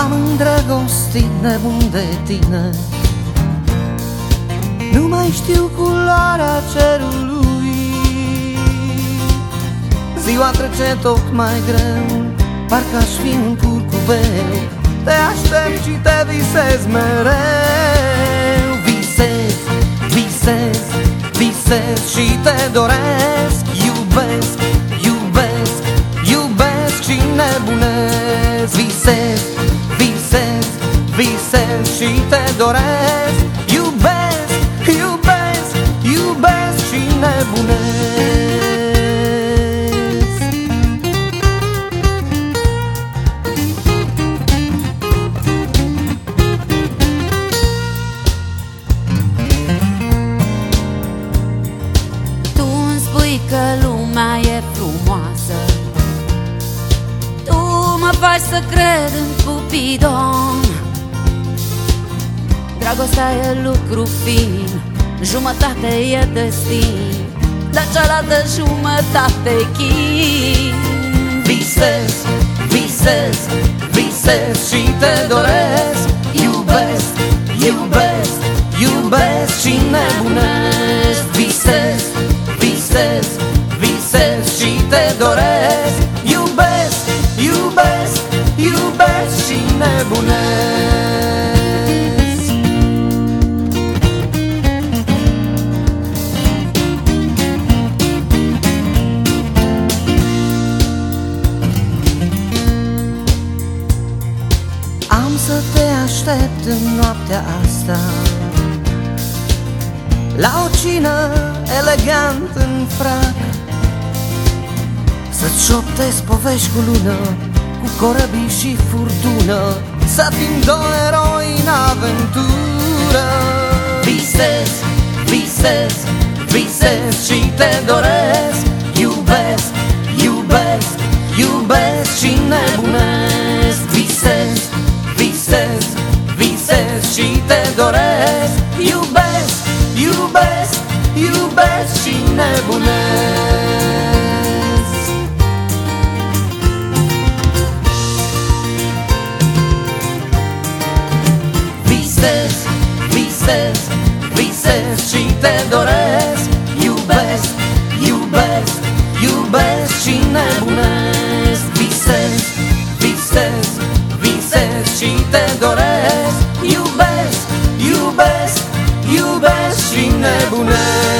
îndrăgostit nebun de tine. Nu mai știu culoarea cerului. Ziua trece tot mai greu Parcă aș fi un curcubeu. Te aștept și te visez mereu. Visez, visez, visez și te doresc doresc. Iubesc, iubesc, iubesc și nebunesc. Tu îmi spui că lumea e frumoasă. Tu mă faci să cred în Cupidon Dragostea e lucru fin Jumătate e destin. Dar cealaltă jumătate chin. Visez, visez, visez și te doresc. Iubesc, iubesc, iubesc și nebunesc. Visez, visez, visez și te doresc. Iubesc, iubesc, iubesc și nebunesc Am să te aștept în noaptea asta. La o cină elegant în frac. Să-ți șoptesc povești cu lună Cu corăbii și furtună. Să fim doi eroi în aventură. Visez, visez, visez și te doresc iubesc, iubesc și nebunesc. Visez, visez, visez și te doresc și nebunesc